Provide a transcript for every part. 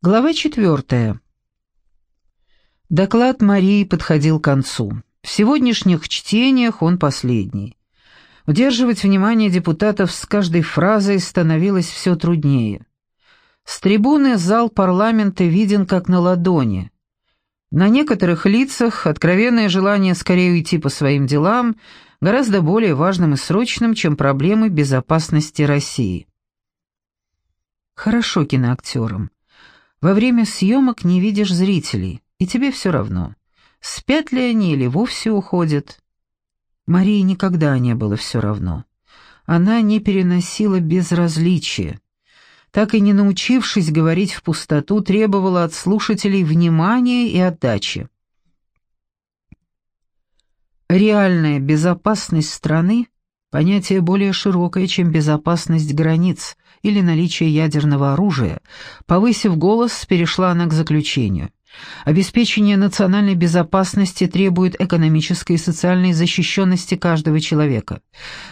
Глава четвертая. Доклад Марии подходил к концу. В сегодняшних чтениях он последний. Удерживать внимание депутатов с каждой фразой становилось все труднее. С трибуны зал парламента виден как на ладони. На некоторых лицах откровенное желание скорее уйти по своим делам гораздо более важным и срочным, чем проблемы безопасности России. Хорошо киноактерам. Во время съемок не видишь зрителей, и тебе все равно, спят ли они или вовсе уходят. Марии никогда не было все равно. Она не переносила безразличия. Так и не научившись говорить в пустоту, требовала от слушателей внимания и отдачи. Реальная безопасность страны – понятие более широкое, чем безопасность границ – или наличие ядерного оружия, повысив голос, перешла она к заключению. Обеспечение национальной безопасности требует экономической и социальной защищенности каждого человека.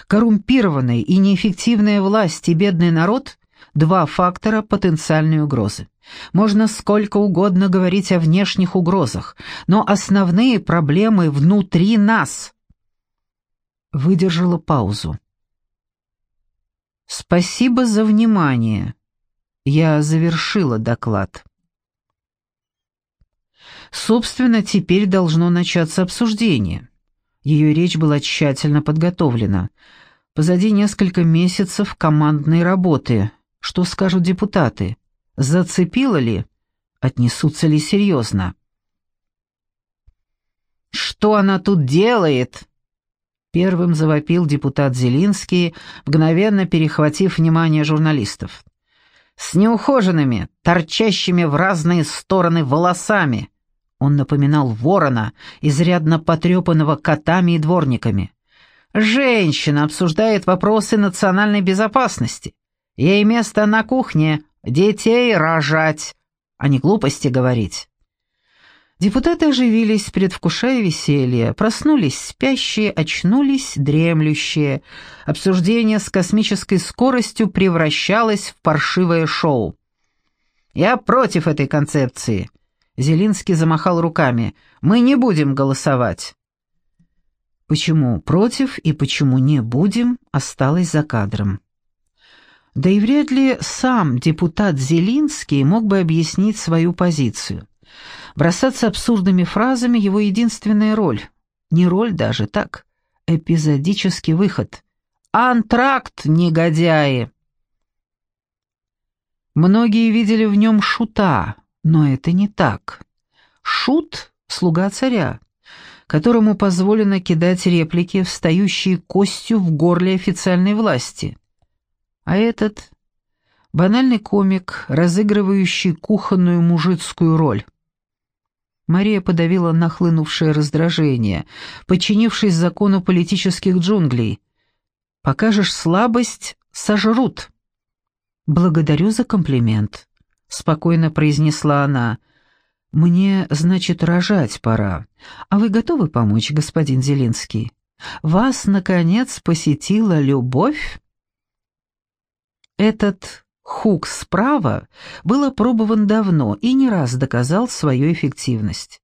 Коррумпированная и неэффективная власть и бедный народ – два фактора потенциальной угрозы. Можно сколько угодно говорить о внешних угрозах, но основные проблемы внутри нас. Выдержала паузу. Спасибо за внимание. Я завершила доклад. Собственно, теперь должно начаться обсуждение. Ее речь была тщательно подготовлена. Позади несколько месяцев командной работы. Что скажут депутаты? Зацепило ли? Отнесутся ли серьезно? «Что она тут делает?» Первым завопил депутат Зелинский, мгновенно перехватив внимание журналистов. «С неухоженными, торчащими в разные стороны волосами!» Он напоминал ворона, изрядно потрепанного котами и дворниками. «Женщина обсуждает вопросы национальной безопасности. Ей место на кухне, детей рожать, а не глупости говорить». Депутаты оживились, предвкушая веселье, проснулись спящие, очнулись дремлющие. Обсуждение с космической скоростью превращалось в паршивое шоу. «Я против этой концепции», — Зелинский замахал руками. «Мы не будем голосовать». Почему против и почему не будем, осталось за кадром. Да и вряд ли сам депутат Зелинский мог бы объяснить свою позицию. Бросаться абсурдными фразами — его единственная роль. Не роль даже, так. Эпизодический выход. «Антракт, негодяи!» Многие видели в нем шута, но это не так. Шут — слуга царя, которому позволено кидать реплики, встающие костью в горле официальной власти. А этот — банальный комик, разыгрывающий кухонную мужицкую роль. Мария подавила нахлынувшее раздражение, подчинившись закону политических джунглей. «Покажешь слабость — сожрут». «Благодарю за комплимент», — спокойно произнесла она. «Мне, значит, рожать пора. А вы готовы помочь, господин Зелинский? Вас, наконец, посетила любовь?» Этот Хук справа был опробован давно и не раз доказал свою эффективность.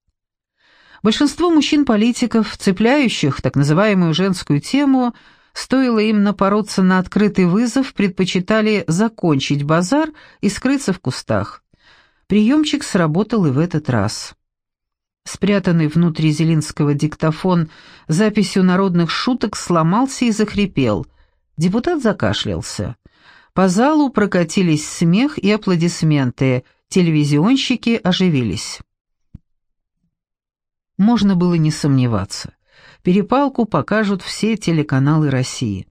Большинство мужчин-политиков, цепляющих так называемую женскую тему, стоило им напороться на открытый вызов, предпочитали закончить базар и скрыться в кустах. Приемчик сработал и в этот раз. Спрятанный внутри Зелинского диктофон записью народных шуток сломался и захрипел. Депутат закашлялся. По залу прокатились смех и аплодисменты, телевизионщики оживились. Можно было не сомневаться. Перепалку покажут все телеканалы России.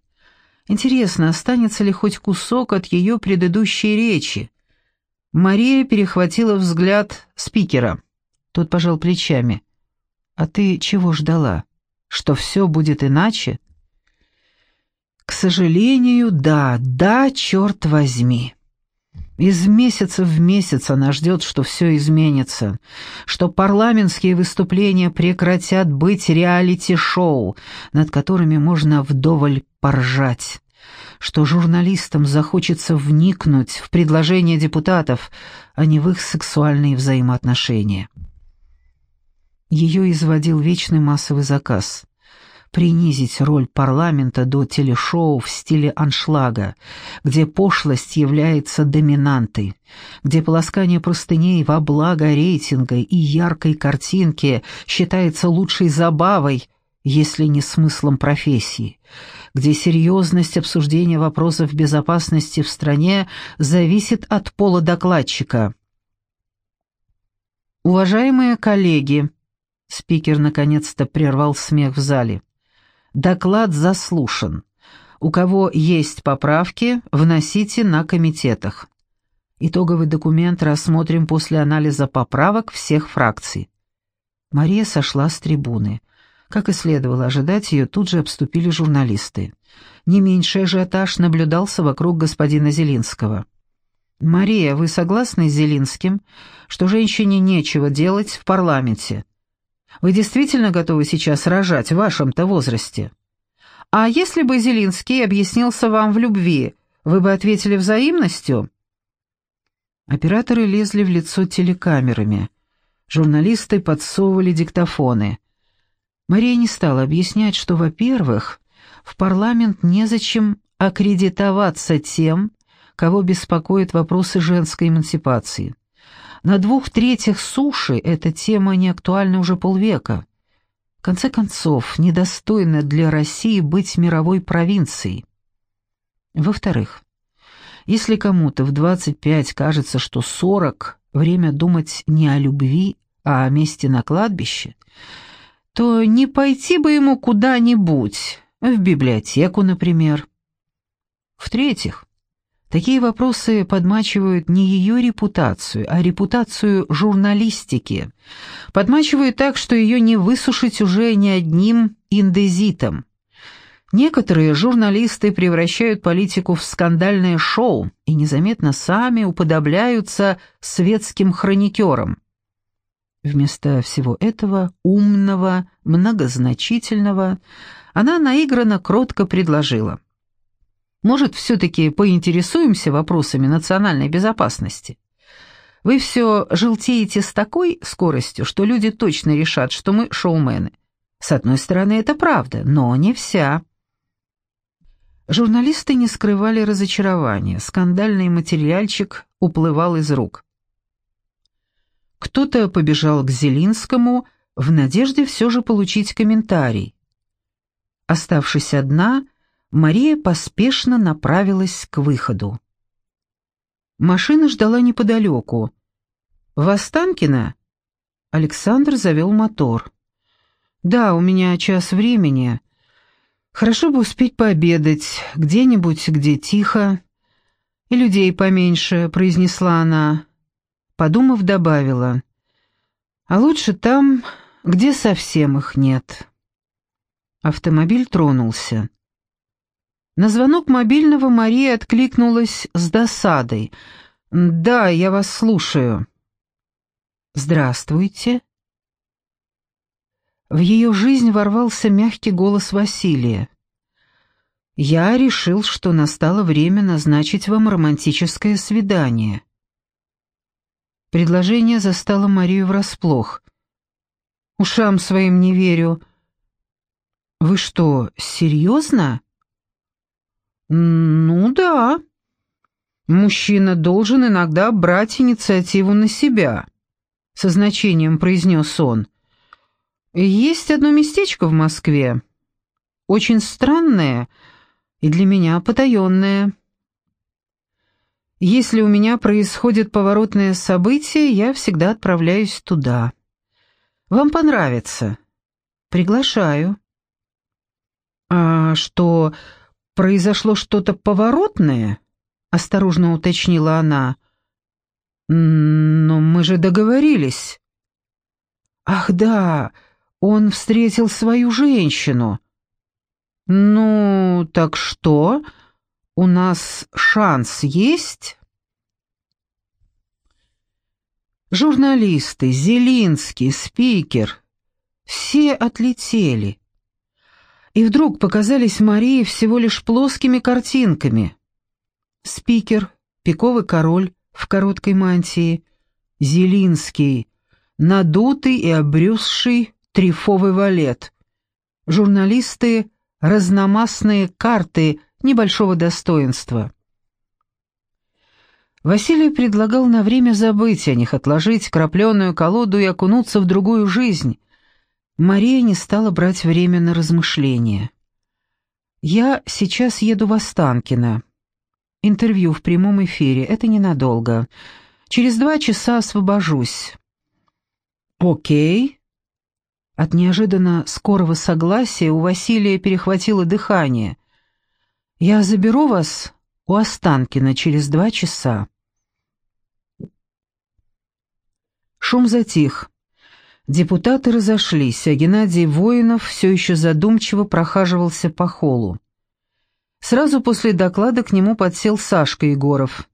Интересно, останется ли хоть кусок от ее предыдущей речи? Мария перехватила взгляд спикера. Тот пожал плечами. «А ты чего ждала? Что все будет иначе?» К сожалению, да, да, черт возьми. Из месяца в месяц она ждет, что все изменится, что парламентские выступления прекратят быть реалити-шоу, над которыми можно вдоволь поржать, что журналистам захочется вникнуть в предложения депутатов, а не в их сексуальные взаимоотношения. Ее изводил вечный массовый заказ принизить роль парламента до телешоу в стиле аншлага, где пошлость является доминантой, где полоскание простыней во благо рейтинга и яркой картинки считается лучшей забавой, если не смыслом профессии, где серьезность обсуждения вопросов безопасности в стране зависит от пола докладчика. Уважаемые коллеги, спикер наконец-то прервал смех в зале. Доклад заслушан. У кого есть поправки, вносите на комитетах. Итоговый документ рассмотрим после анализа поправок всех фракций. Мария сошла с трибуны. Как и следовало ожидать, ее тут же обступили журналисты. Не меньший ажиотаж наблюдался вокруг господина Зелинского. «Мария, вы согласны с Зелинским, что женщине нечего делать в парламенте?» Вы действительно готовы сейчас рожать в вашем-то возрасте? А если бы Зелинский объяснился вам в любви, вы бы ответили взаимностью?» Операторы лезли в лицо телекамерами. Журналисты подсовывали диктофоны. Мария не стала объяснять, что, во-первых, в парламент незачем аккредитоваться тем, кого беспокоят вопросы женской эмансипации. На двух третьих суши эта тема не актуальна уже полвека. В конце концов, недостойно для России быть мировой провинцией. Во-вторых, если кому-то в 25 кажется, что 40 — время думать не о любви, а о месте на кладбище, то не пойти бы ему куда-нибудь, в библиотеку, например. В-третьих, Такие вопросы подмачивают не ее репутацию, а репутацию журналистики. Подмачивают так, что ее не высушить уже ни одним индезитом. Некоторые журналисты превращают политику в скандальное шоу и незаметно сами уподобляются светским хроникерам. Вместо всего этого умного, многозначительного, она наигранно кротко предложила – может, все-таки поинтересуемся вопросами национальной безопасности? Вы все желтеете с такой скоростью, что люди точно решат, что мы шоумены. С одной стороны, это правда, но не вся. Журналисты не скрывали разочарования, скандальный материальчик уплывал из рук. Кто-то побежал к Зелинскому в надежде все же получить комментарий. Оставшись одна, Мария поспешно направилась к выходу. Машина ждала неподалеку. «В Останкино?» Александр завел мотор. «Да, у меня час времени. Хорошо бы успеть пообедать, где-нибудь, где тихо. И людей поменьше», — произнесла она. Подумав, добавила. «А лучше там, где совсем их нет». Автомобиль тронулся. На звонок мобильного Мария откликнулась с досадой. «Да, я вас слушаю». «Здравствуйте». В ее жизнь ворвался мягкий голос Василия. «Я решил, что настало время назначить вам романтическое свидание». Предложение застало Марию врасплох. «Ушам своим не верю». «Вы что, серьезно?» «Ну да. Мужчина должен иногда брать инициативу на себя», — со значением произнес он. «Есть одно местечко в Москве, очень странное и для меня потаенное. Если у меня происходит поворотное событие, я всегда отправляюсь туда. Вам понравится. Приглашаю». «А что...» произошло что-то поворотное?» — осторожно уточнила она. «Но мы же договорились». «Ах да, он встретил свою женщину». «Ну, так что? У нас шанс есть?» Журналисты, Зелинский, спикер — все отлетели. И вдруг показались Марии всего лишь плоскими картинками. Спикер, пиковый король в короткой мантии, Зелинский, надутый и обрюзший трифовый валет, журналисты, разномастные карты небольшого достоинства. Василий предлагал на время забыть о них, отложить крапленую колоду и окунуться в другую жизнь. Мария не стала брать время на размышления. «Я сейчас еду в Останкино. Интервью в прямом эфире, это ненадолго. Через два часа освобожусь». «Окей». От неожиданно скорого согласия у Василия перехватило дыхание. «Я заберу вас у Останкина через два часа». Шум затих. Депутаты разошлись, а Геннадий Воинов все еще задумчиво прохаживался по холу. Сразу после доклада к нему подсел Сашка Егоров.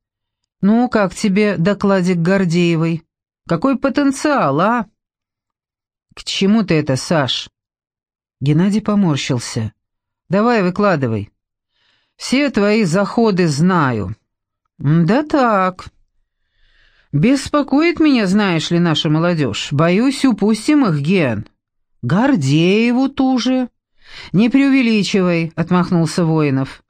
«Ну, как тебе докладик Гордеевой? Какой потенциал, а?» «К чему ты это, Саш?» Геннадий поморщился. «Давай, выкладывай. Все твои заходы знаю». «Да так», «Беспокоит меня, знаешь ли, наша молодежь. Боюсь, упустим их, Ген. Гордееву ту же». «Не преувеличивай», — отмахнулся Воинов.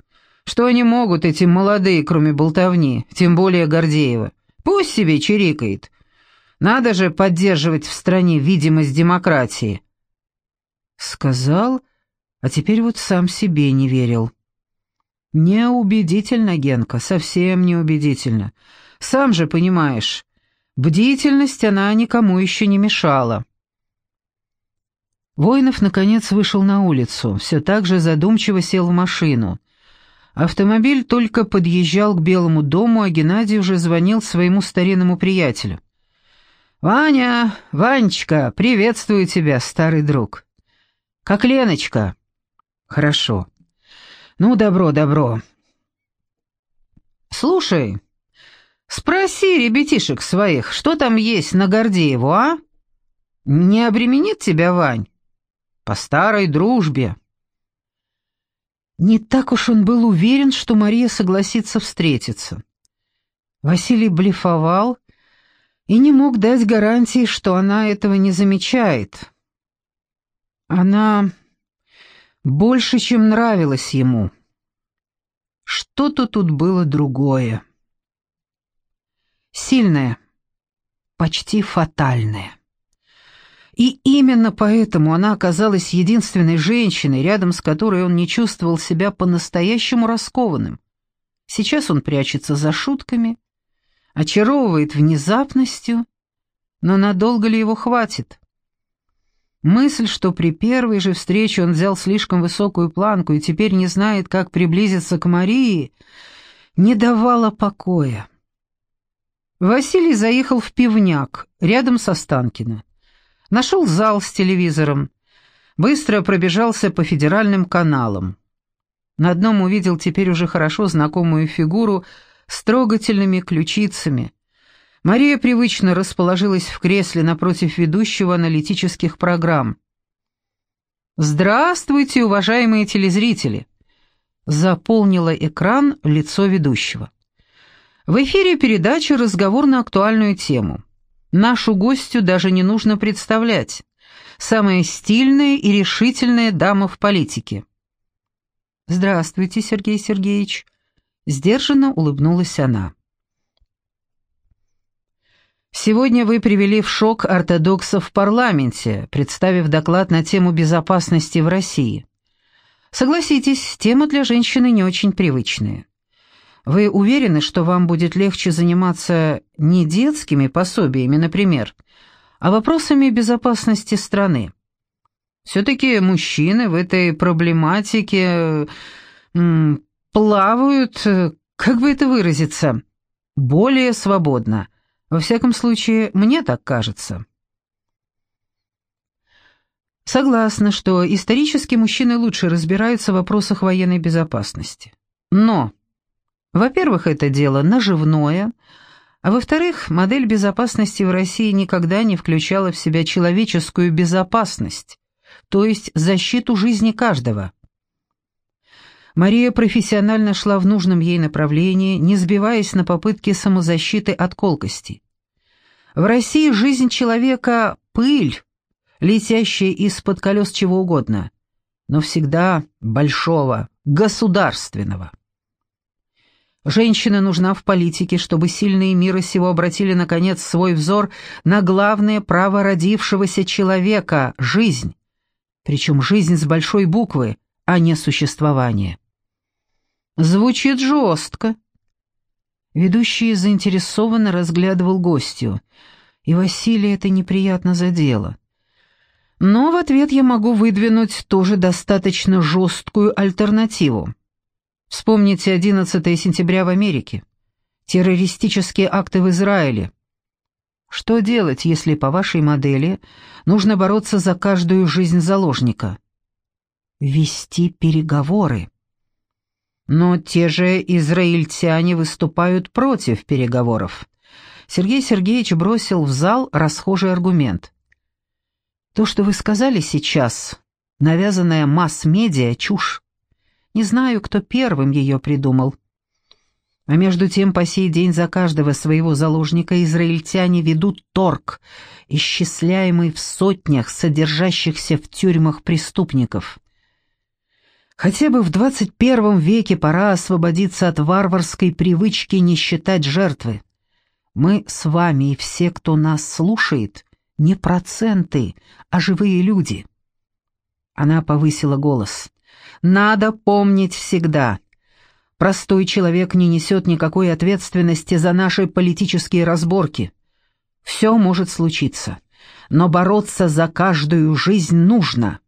«Что они могут, эти молодые, кроме болтовни, тем более Гордеева? Пусть себе чирикает. Надо же поддерживать в стране видимость демократии». Сказал, а теперь вот сам себе не верил. «Неубедительно, Генка, совсем неубедительно. Сам же понимаешь, бдительность она никому еще не мешала. Воинов, наконец, вышел на улицу, все так же задумчиво сел в машину. Автомобиль только подъезжал к Белому дому, а Геннадий уже звонил своему старинному приятелю. «Ваня, Ванечка, приветствую тебя, старый друг». «Как Леночка?» «Хорошо». «Ну, добро, добро». «Слушай, Спроси ребятишек своих, что там есть на Гордееву, а? Не обременит тебя Вань? По старой дружбе. Не так уж он был уверен, что Мария согласится встретиться. Василий блефовал и не мог дать гарантии, что она этого не замечает. Она больше, чем нравилась ему. Что-то тут было другое сильная, почти фатальная. И именно поэтому она оказалась единственной женщиной, рядом с которой он не чувствовал себя по-настоящему раскованным. Сейчас он прячется за шутками, очаровывает внезапностью, но надолго ли его хватит? Мысль, что при первой же встрече он взял слишком высокую планку и теперь не знает, как приблизиться к Марии, не давала покоя. Василий заехал в пивняк, рядом со Станкино. Нашел зал с телевизором. Быстро пробежался по федеральным каналам. На одном увидел теперь уже хорошо знакомую фигуру с трогательными ключицами. Мария привычно расположилась в кресле напротив ведущего аналитических программ. «Здравствуйте, уважаемые телезрители!» Заполнило экран лицо ведущего. В эфире передачи «Разговор на актуальную тему». Нашу гостью даже не нужно представлять. Самая стильная и решительная дама в политике. «Здравствуйте, Сергей Сергеевич», — сдержанно улыбнулась она. Сегодня вы привели в шок ортодоксов в парламенте, представив доклад на тему безопасности в России. Согласитесь, тема для женщины не очень привычная. Вы уверены, что вам будет легче заниматься не детскими пособиями, например, а вопросами безопасности страны? Все-таки мужчины в этой проблематике плавают, как бы это выразиться, более свободно. Во всяком случае, мне так кажется. Согласна, что исторически мужчины лучше разбираются в вопросах военной безопасности. Но во-первых, это дело наживное, а во-вторых, модель безопасности в России никогда не включала в себя человеческую безопасность, то есть защиту жизни каждого – Мария профессионально шла в нужном ей направлении, не сбиваясь на попытки самозащиты от колкости. В России жизнь человека — пыль, летящая из-под колес чего угодно, но всегда большого, государственного. Женщина нужна в политике, чтобы сильные мира сего обратили, наконец, свой взор на главное право родившегося человека — жизнь. Причем жизнь с большой буквы, а не существование. Звучит жестко. Ведущий заинтересованно разглядывал гостью, и Василия это неприятно задело. Но в ответ я могу выдвинуть тоже достаточно жесткую альтернативу. Вспомните 11 сентября в Америке, террористические акты в Израиле. Что делать, если по вашей модели нужно бороться за каждую жизнь заложника? Вести переговоры. Но те же израильтяне выступают против переговоров. Сергей Сергеевич бросил в зал расхожий аргумент. То, что вы сказали сейчас, навязанная масс-медиа, чушь. Не знаю, кто первым ее придумал. А между тем, по сей день за каждого своего заложника израильтяне ведут торг, исчисляемый в сотнях содержащихся в тюрьмах преступников. Хотя бы в 21 веке пора освободиться от варварской привычки не считать жертвы. Мы с вами и все, кто нас слушает, не проценты, а живые люди. Она повысила голос. Надо помнить всегда. Простой человек не несет никакой ответственности за наши политические разборки. Все может случиться, но бороться за каждую жизнь нужно.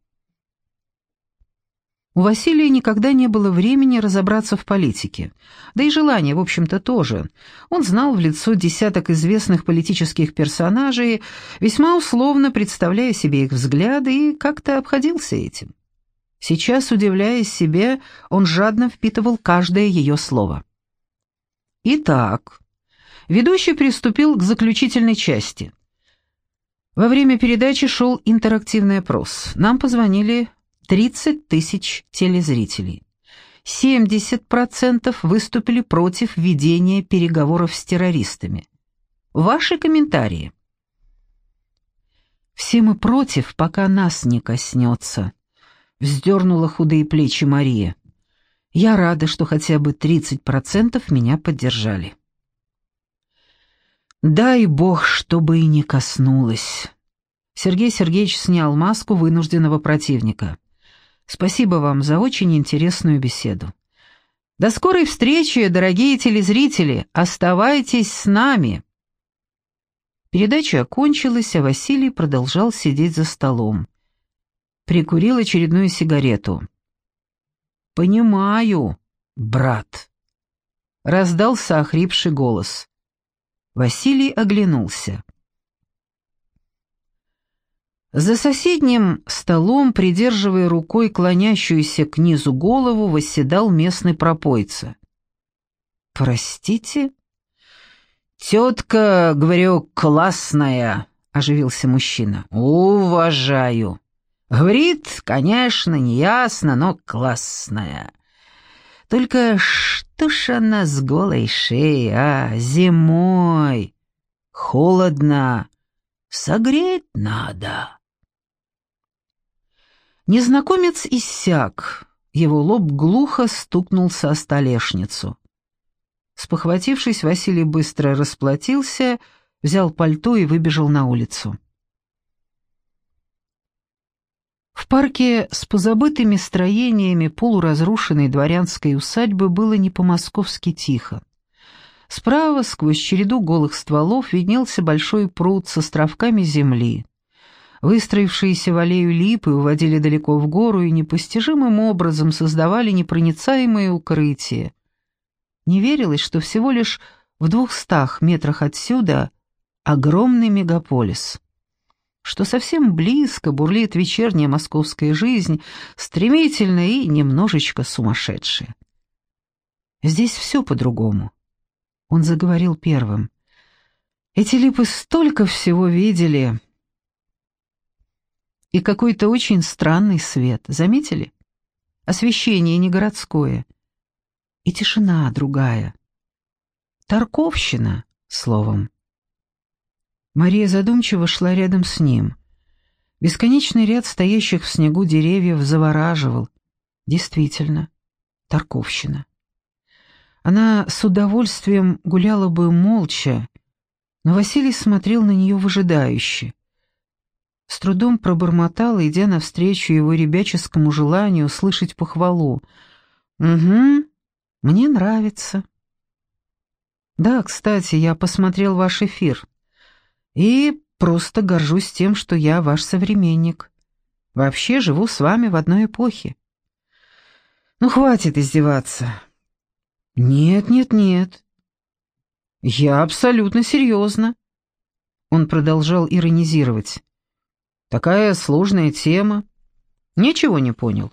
У Василия никогда не было времени разобраться в политике. Да и желания, в общем-то, тоже. Он знал в лицо десяток известных политических персонажей, весьма условно представляя себе их взгляды, и как-то обходился этим. Сейчас, удивляясь себе, он жадно впитывал каждое ее слово. Итак, ведущий приступил к заключительной части. Во время передачи шел интерактивный опрос. Нам позвонили 30 тысяч телезрителей. 70% выступили против ведения переговоров с террористами. Ваши комментарии. Все мы против, пока нас не коснется, вздернула худые плечи Мария. Я рада, что хотя бы 30% меня поддержали. Дай бог, чтобы и не коснулось. Сергей Сергеевич снял маску вынужденного противника. Спасибо вам за очень интересную беседу. До скорой встречи, дорогие телезрители. Оставайтесь с нами. Передача окончилась, а Василий продолжал сидеть за столом прикурил очередную сигарету. «Понимаю, брат», — раздался охрипший голос. Василий оглянулся. За соседним столом, придерживая рукой клонящуюся к низу голову, восседал местный пропойца. «Простите?» «Тетка, говорю, классная», — оживился мужчина. «Уважаю». Говорит, конечно, неясно, но классная. Только что ж она с голой шеей, а, зимой? Холодно. Согреть надо. Незнакомец иссяк. Его лоб глухо стукнулся о столешницу. Спохватившись, Василий быстро расплатился, взял пальто и выбежал на улицу. В парке с позабытыми строениями полуразрушенной дворянской усадьбы было не по-московски тихо. Справа, сквозь череду голых стволов, виднелся большой пруд с островками земли. Выстроившиеся в аллею липы уводили далеко в гору и непостижимым образом создавали непроницаемые укрытия. Не верилось, что всего лишь в двухстах метрах отсюда огромный мегаполис что совсем близко бурлит вечерняя московская жизнь, стремительная и немножечко сумасшедшая. Здесь все по-другому. Он заговорил первым. Эти липы столько всего видели. И какой-то очень странный свет, заметили? освещение не городское. И тишина другая. Тарковщина, словом. Мария задумчиво шла рядом с ним. Бесконечный ряд стоящих в снегу деревьев завораживал. Действительно, Тарковщина. Она с удовольствием гуляла бы молча, но Василий смотрел на нее выжидающе. С трудом пробормотала, идя навстречу его ребяческому желанию услышать похвалу. «Угу, мне нравится». «Да, кстати, я посмотрел ваш эфир и просто горжусь тем, что я ваш современник. Вообще живу с вами в одной эпохе». «Ну, хватит издеваться». «Нет, нет, нет. Я абсолютно серьезно». Он продолжал иронизировать. Такая сложная тема. Ничего не понял.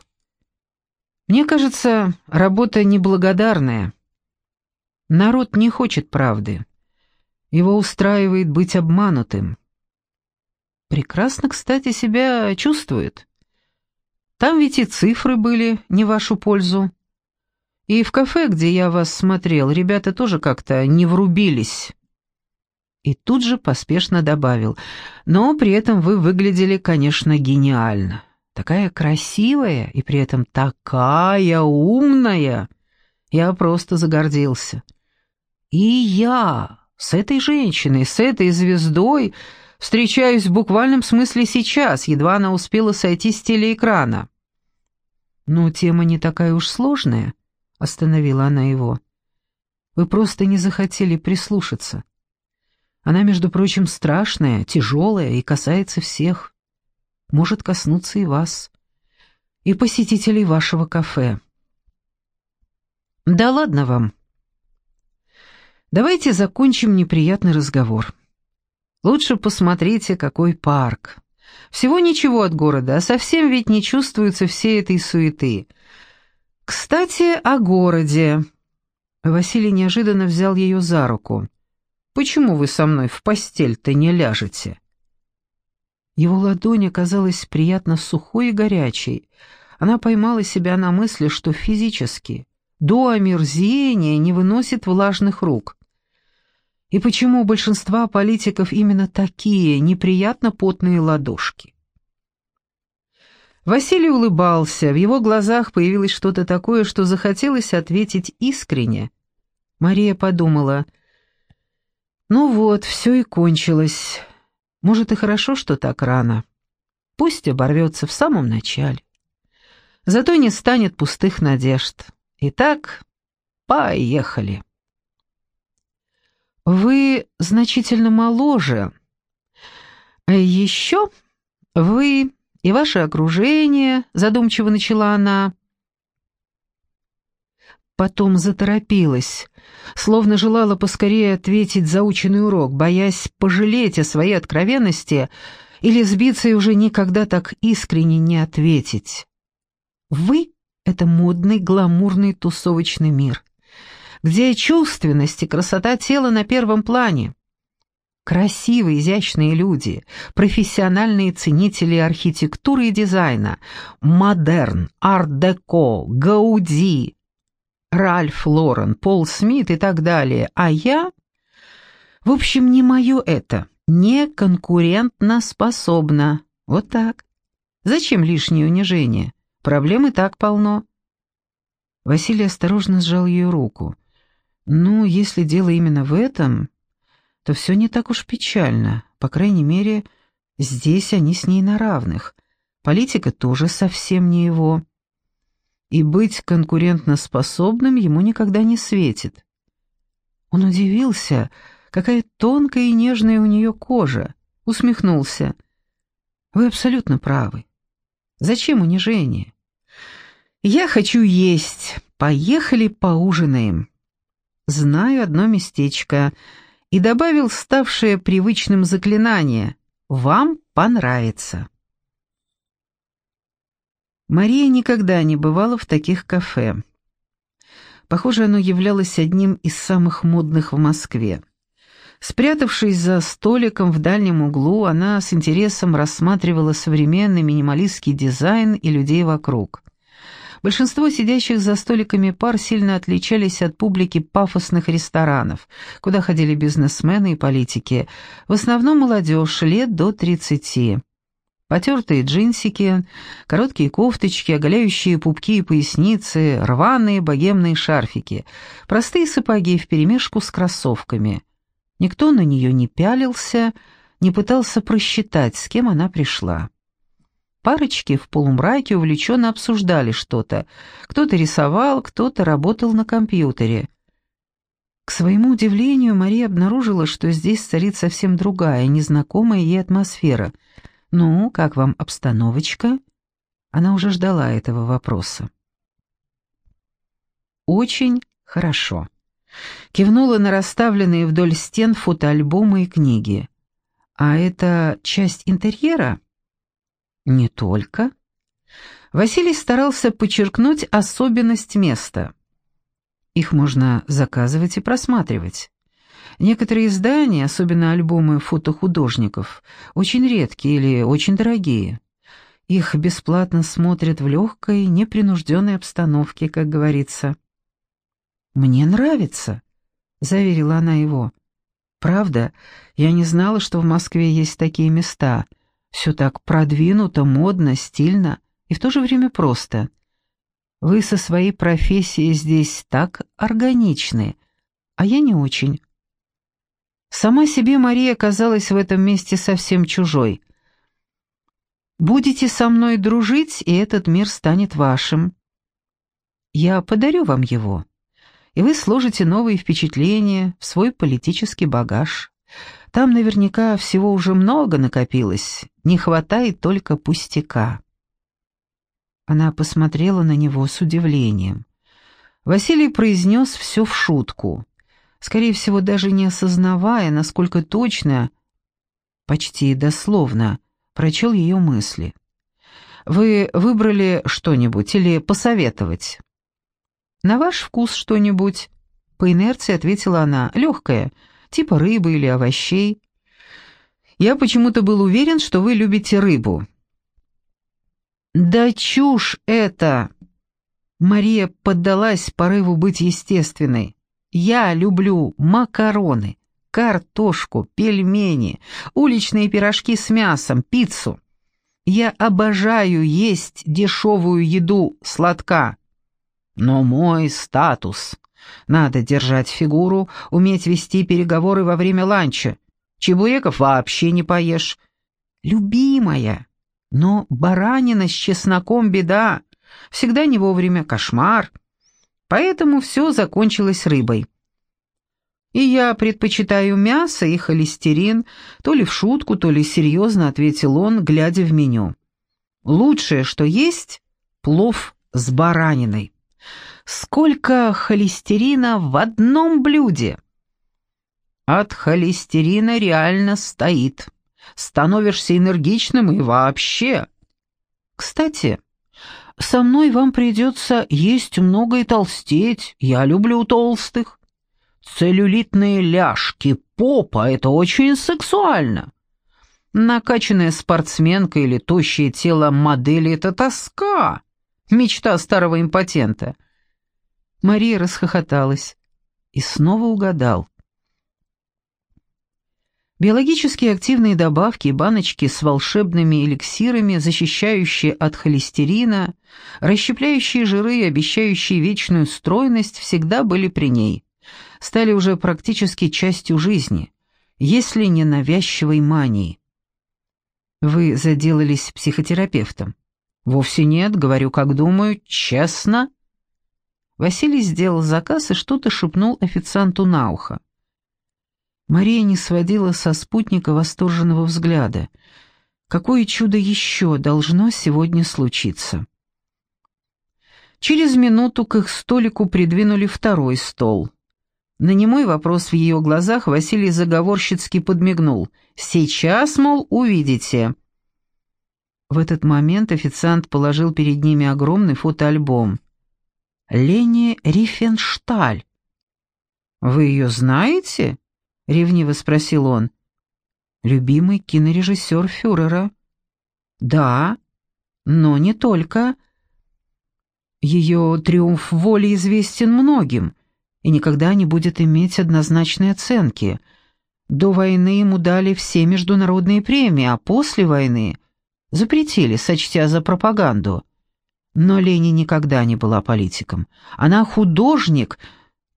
Мне кажется, работа неблагодарная. Народ не хочет правды. Его устраивает быть обманутым. Прекрасно, кстати, себя чувствует. Там ведь и цифры были не вашу пользу. И в кафе, где я вас смотрел, ребята тоже как-то не врубились и тут же поспешно добавил, «Но при этом вы выглядели, конечно, гениально. Такая красивая и при этом такая умная. Я просто загордился. И я с этой женщиной, с этой звездой встречаюсь в буквальном смысле сейчас, едва она успела сойти с телеэкрана». «Ну, тема не такая уж сложная», — остановила она его. «Вы просто не захотели прислушаться». Она, между прочим, страшная, тяжелая и касается всех. Может коснуться и вас, и посетителей вашего кафе. Да ладно вам. Давайте закончим неприятный разговор. Лучше посмотрите, какой парк. Всего ничего от города, а совсем ведь не чувствуется всей этой суеты. Кстати, о городе. Василий неожиданно взял ее за руку. Почему вы со мной в постель-то не ляжете?» Его ладонь оказалась приятно сухой и горячей. Она поймала себя на мысли, что физически, до омерзения, не выносит влажных рук. И почему у большинства политиков именно такие неприятно потные ладошки? Василий улыбался, в его глазах появилось что-то такое, что захотелось ответить искренне. Мария подумала, ну вот, все и кончилось. Может, и хорошо, что так рано. Пусть оборвется в самом начале. Зато не станет пустых надежд. Итак, поехали. Вы значительно моложе. Еще вы и ваше окружение, задумчиво начала она, — Потом заторопилась, словно желала поскорее ответить заученный урок, боясь пожалеть о своей откровенности или сбиться и уже никогда так искренне не ответить. «Вы — это модный, гламурный тусовочный мир, где чувственность и красота тела на первом плане. Красивые, изящные люди, профессиональные ценители архитектуры и дизайна, модерн, арт-деко, гауди, Ральф Лорен, Пол Смит и так далее, а я... В общем, не мое это, не конкурентно способна. Вот так. Зачем лишнее унижение? Проблем и так полно. Василий осторожно сжал ее руку. Ну, если дело именно в этом, то все не так уж печально. По крайней мере, здесь они с ней на равных. Политика тоже совсем не его и быть конкурентноспособным ему никогда не светит. Он удивился, какая тонкая и нежная у нее кожа, усмехнулся. «Вы абсолютно правы. Зачем унижение? Я хочу есть. Поехали поужинаем. Знаю одно местечко» и добавил ставшее привычным заклинание «Вам понравится». Мария никогда не бывала в таких кафе. Похоже, оно являлось одним из самых модных в Москве. Спрятавшись за столиком в дальнем углу, она с интересом рассматривала современный минималистский дизайн и людей вокруг. Большинство сидящих за столиками пар сильно отличались от публики пафосных ресторанов, куда ходили бизнесмены и политики, в основном молодежь лет до 30. Потертые джинсики, короткие кофточки, оголяющие пупки и поясницы, рваные богемные шарфики, простые сапоги вперемешку с кроссовками. Никто на нее не пялился, не пытался просчитать, с кем она пришла. Парочки в полумраке увлеченно обсуждали что-то. Кто-то рисовал, кто-то работал на компьютере. К своему удивлению, Мария обнаружила, что здесь царит совсем другая, незнакомая ей атмосфера. «Ну, как вам обстановочка?» Она уже ждала этого вопроса. «Очень хорошо». Кивнула на расставленные вдоль стен фотоальбомы и книги. «А это часть интерьера?» Не только. Василий старался подчеркнуть особенность места. Их можно заказывать и просматривать. Некоторые издания, особенно альбомы фотохудожников, очень редкие или очень дорогие. Их бесплатно смотрят в легкой, непринужденной обстановке, как говорится. «Мне нравится», — заверила она его. «Правда, я не знала, что в Москве есть такие места. Все так продвинуто, модно, стильно и в то же время просто. Вы со своей профессией здесь так органичны, а я не очень. Сама себе Мария казалась в этом месте совсем чужой. Будете со мной дружить, и этот мир станет вашим. Я подарю вам его, и вы сложите новые впечатления в свой политический багаж. Там наверняка всего уже много накопилось, не хватает только пустяка. Она посмотрела на него с удивлением. Василий произнес все в шутку, скорее всего, даже не осознавая, насколько точно, почти дословно, прочел ее мысли. «Вы выбрали что-нибудь или посоветовать?» «На ваш вкус что-нибудь?» По инерции ответила она, легкое, типа рыбы или овощей. Я почему-то был уверен, что вы любите рыбу». «Да чушь это!» Мария поддалась порыву быть естественной. «Я люблю макароны, картошку, пельмени, уличные пирожки с мясом, пиццу. Я обожаю есть дешевую еду, сладка. Но мой статус надо держать фигуру, уметь вести переговоры во время ланча. Чебуреков вообще не поешь. Любимая. Но баранина с чесноком беда. Всегда не вовремя кошмар. Поэтому все закончилось рыбой. И я предпочитаю мясо и холестерин, то ли в шутку, то ли серьезно, ответил он, глядя в меню. Лучшее, что есть, плов с бараниной. Сколько холестерина в одном блюде? От холестерина реально стоит. Становишься энергичным и вообще. Кстати, со мной вам придется есть много и толстеть. Я люблю толстых. Целлюлитные ляжки, попа — это очень сексуально. Накачанная спортсменка или тощее тело модели — это тоска. Мечта старого импотента. Мария расхохоталась. И снова угадал. Биологически активные добавки, баночки с волшебными эликсирами, защищающие от холестерина, расщепляющие жиры и обещающие вечную стройность, всегда были при ней. Стали уже практически частью жизни, если не навязчивой манией. Вы заделались психотерапевтом? Вовсе нет, говорю, как думаю, честно Василий сделал заказ и что-то шепнул официанту на ухо. Мария не сводила со спутника восторженного взгляда. Какое чудо еще должно сегодня случиться? Через минуту к их столику придвинули второй стол. На немой вопрос в ее глазах Василий заговорщицки подмигнул. «Сейчас, мол, увидите». В этот момент официант положил перед ними огромный фотоальбом. Лени Рифеншталь. «Вы ее знаете?» — ревниво спросил он. «Любимый кинорежиссер фюрера». «Да, но не только». Ее триумф воли известен многим и никогда не будет иметь однозначной оценки. До войны ему дали все международные премии, а после войны запретили, сочтя за пропаганду. Но Лени никогда не была политиком. Она художник,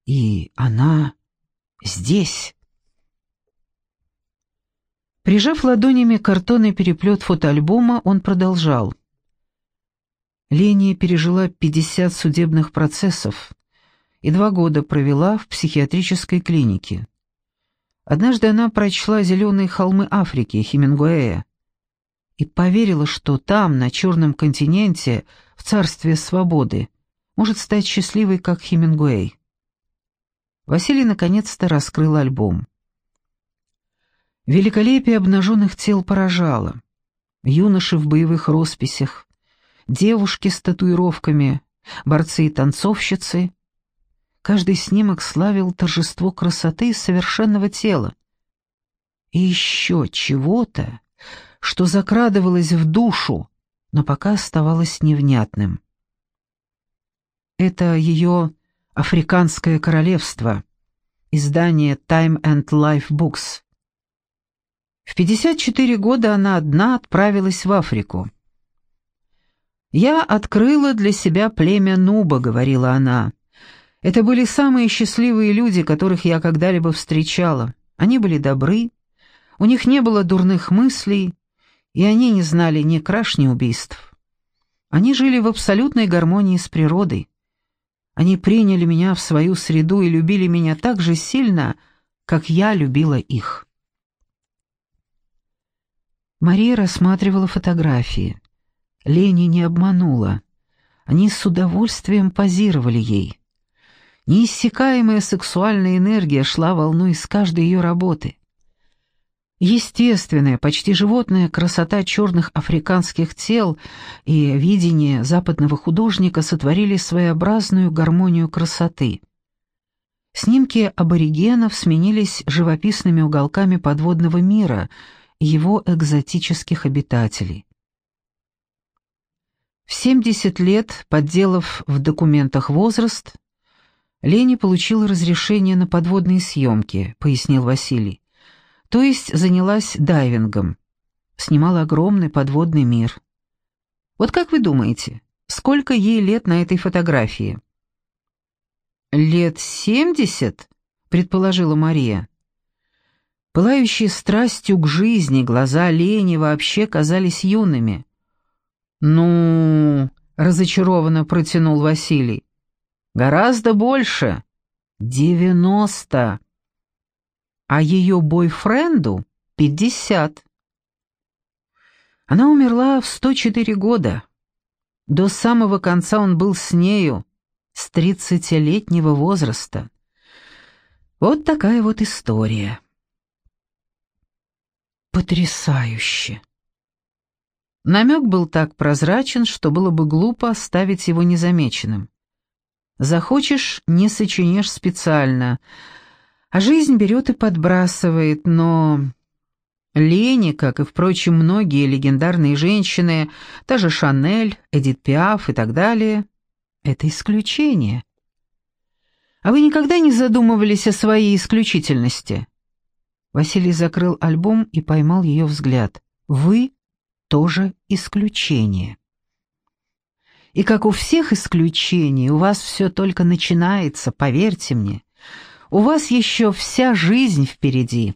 и она здесь. Прижав ладонями картонный переплет фотоальбома, он продолжал. Ления пережила 50 судебных процессов и два года провела в психиатрической клинике. Однажды она прочла «Зеленые холмы Африки» Хемингуэя и поверила, что там, на Черном континенте, в царстве свободы, может стать счастливой, как Хемингуэй. Василий наконец-то раскрыл альбом. Великолепие обнаженных тел поражало. Юноши в боевых росписях, девушки с татуировками, борцы и танцовщицы. Каждый снимок славил торжество красоты и совершенного тела. И еще чего-то, что закрадывалось в душу, но пока оставалось невнятным. Это ее «Африканское королевство», издание Time and Life Books. В 54 года она одна отправилась в Африку. «Я открыла для себя племя Нуба», — говорила она. «Это были самые счастливые люди, которых я когда-либо встречала. Они были добры, у них не было дурных мыслей, и они не знали ни краж, ни убийств. Они жили в абсолютной гармонии с природой. Они приняли меня в свою среду и любили меня так же сильно, как я любила их». Мария рассматривала фотографии. Лени не обманула. Они с удовольствием позировали ей. Неиссякаемая сексуальная энергия шла волной из каждой ее работы. Естественная, почти животная красота черных африканских тел и видение западного художника сотворили своеобразную гармонию красоты. Снимки аборигенов сменились живописными уголками подводного мира — его экзотических обитателей. В 70 лет, подделав в документах возраст, Лени получила разрешение на подводные съемки, пояснил Василий. То есть занялась дайвингом, снимала огромный подводный мир. Вот как вы думаете, сколько ей лет на этой фотографии? «Лет семьдесят?» — предположила Мария. Пылающие страстью к жизни глаза Лени вообще казались юными. «Ну...» — разочарованно протянул Василий. «Гораздо больше. Девяносто. А ее бойфренду пятьдесят. Она умерла в сто четыре года. До самого конца он был с нею, с тридцатилетнего возраста. Вот такая вот история». Потрясающе! Намек был так прозрачен, что было бы глупо оставить его незамеченным. Захочешь — не сочинишь специально, а жизнь берет и подбрасывает, но... Лени, как и, впрочем, многие легендарные женщины, та же Шанель, Эдит Пиаф и так далее, это исключение. А вы никогда не задумывались о своей исключительности? Василий закрыл альбом и поймал ее взгляд. «Вы тоже исключение». И как у всех исключений, у вас все только начинается, поверьте мне. У вас еще вся жизнь впереди.